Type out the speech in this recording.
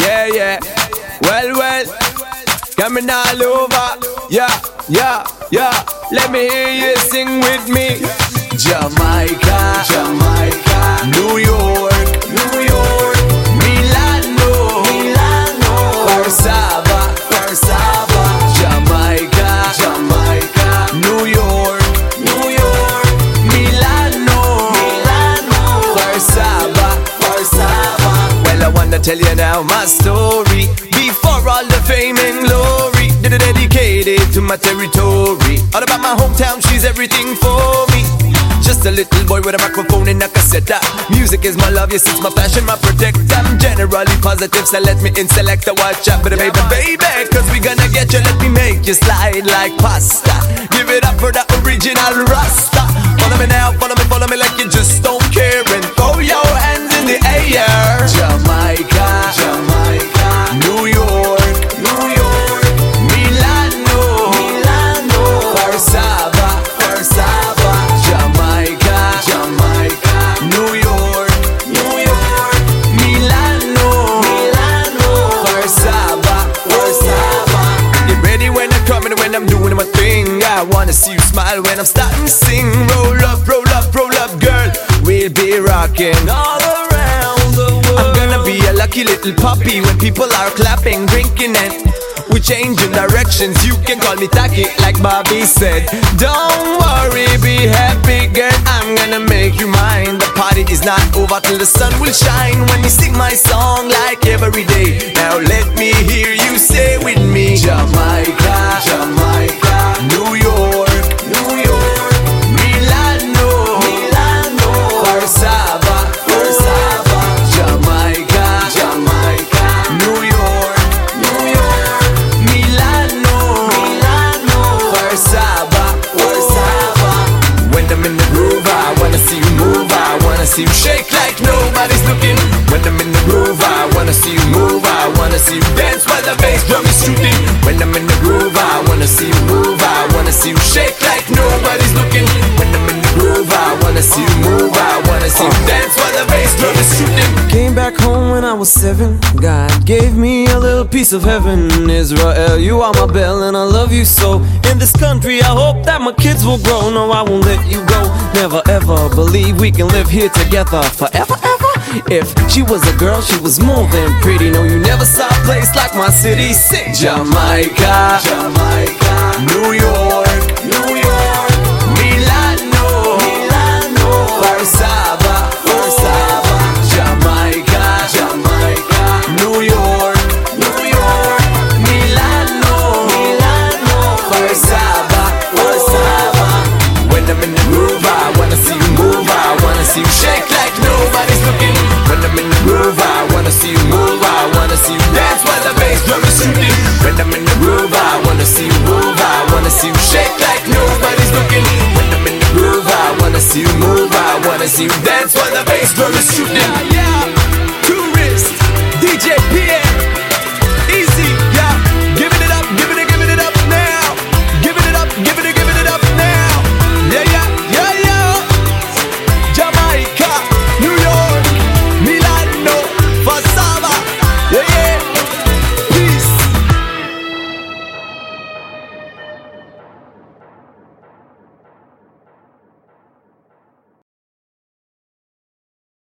Yeah, yeah. Well, well. Coming all over. Yeah, yeah, yeah. Let me hear you sing with me. Jamaica, Jamaica, New York, Tell you now my story before all the fame and glory. Did it dedicated to my territory. All about my hometown, she's everything for me. Just a little boy with a microphone and a cassette. Music is my love, yes, it's my passion, my protect. I'm generally positive, so let me in select a watch out, but baby, baby, cause we gonna get you, let me make you slide like pasta. Give it up for the original Rasta. Follow me now, follow I wanna see you smile when I'm starting to sing. Roll up, roll up, roll up, girl. We'll be rocking all around the world. I'm gonna be a lucky little puppy when people are clapping, drinking, and we changing directions. You can call me Taki, like Bobby said. Don't worry, be happy, girl. I'm gonna make you mine. The party is not over till the sun will shine. When you sing my song like every day. See you shake like nobody's looking. When I'm in the groove, I wanna see you move, I wanna see you dance while the bass drum is shooting. Came back home when I was seven. God gave me a little piece of heaven. Israel, you are my belle and I love you so. In this country, I hope that my kids will grow. No, I won't let you go. Never ever believe we can live here together forever, ever. If she was a girl, she was more than pretty. No, you never saw a place like my city. Sing Jamaica, Jamaica, see you shake like nobody's looking. When I'm in the groove, I wanna see you move, I wanna see you dance while the bass drum is shooting.